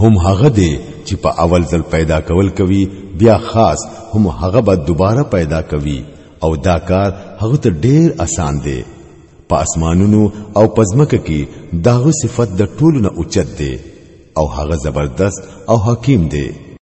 هم هغه دی چې په اول ځل پیدا کول کوي بیا خاص هم هغه به دوباره پیدا کوي او دا کار هغه ته ډیر اسان دی په اسمانونو او پزمکه کې داغه صفت د ټولو نه اوچت دی او هغه زبردست او حکیم دی